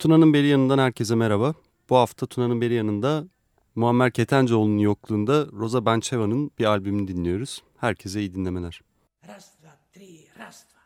Tuna'nın beri yanından herkese merhaba. Bu hafta Tuna'nın beri yanında Muammer Ketencoğlu'nun yokluğunda Rosa Bancheva'nın bir albümünü dinliyoruz. Herkese iyi dinlemeler. Rastra, tri, rastra.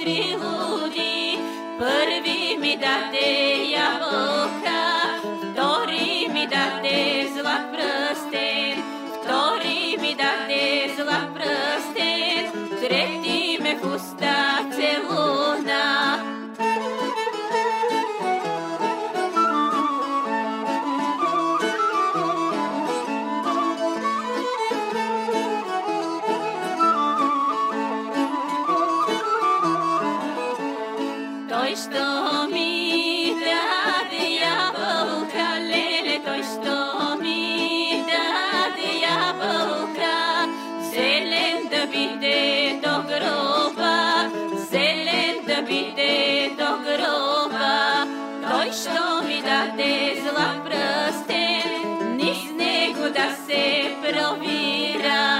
múdri ľudí, prvými date jablka, ktorými date zla prsten, ktorými date zla prsten, tretíme chusta гробите до гроба, той що ми даде зла пръстен, ни с него да се провира.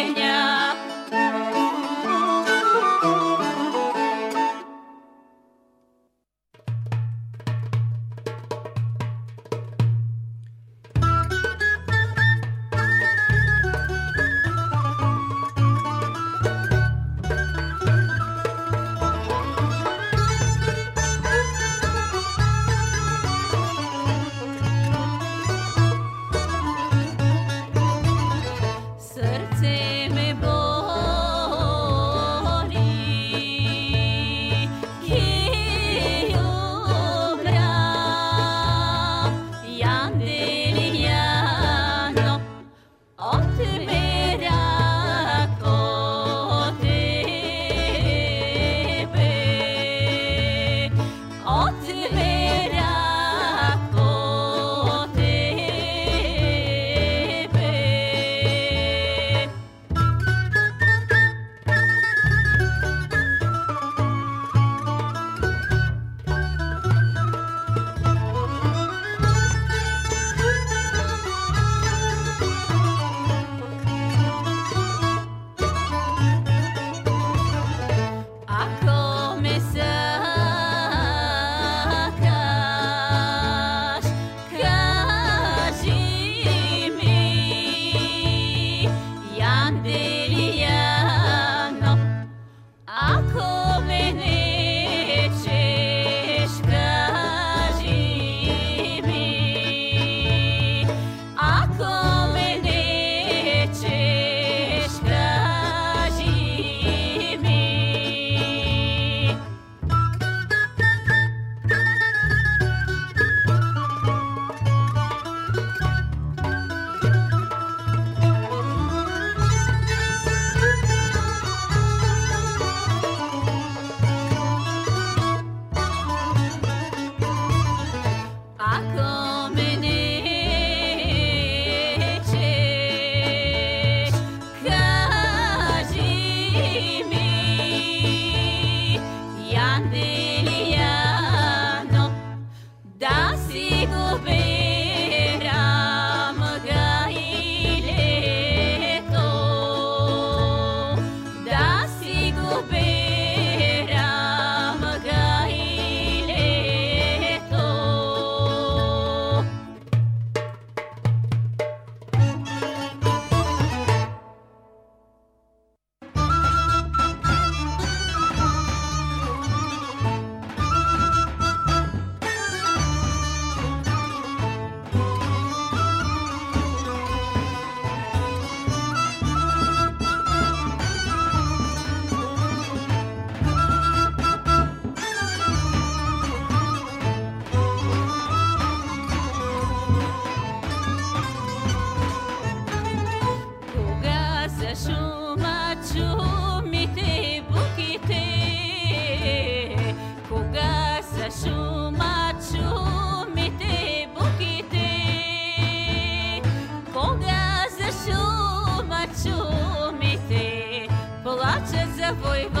Louisville.